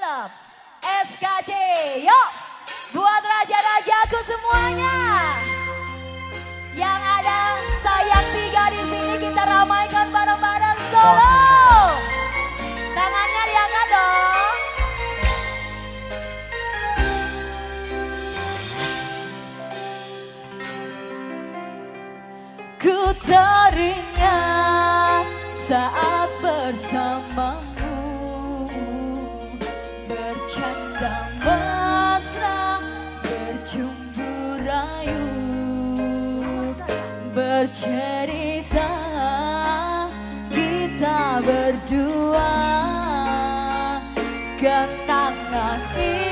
film SKC. Yuk, buat raja-rajaku semuanya. Yang ada sayang tiga di sini kita ramaikan bareng-bareng solo. Tangannya diangkat dong. Ku teringat saat bersamamu Bercerita kita berdua Kenangan ini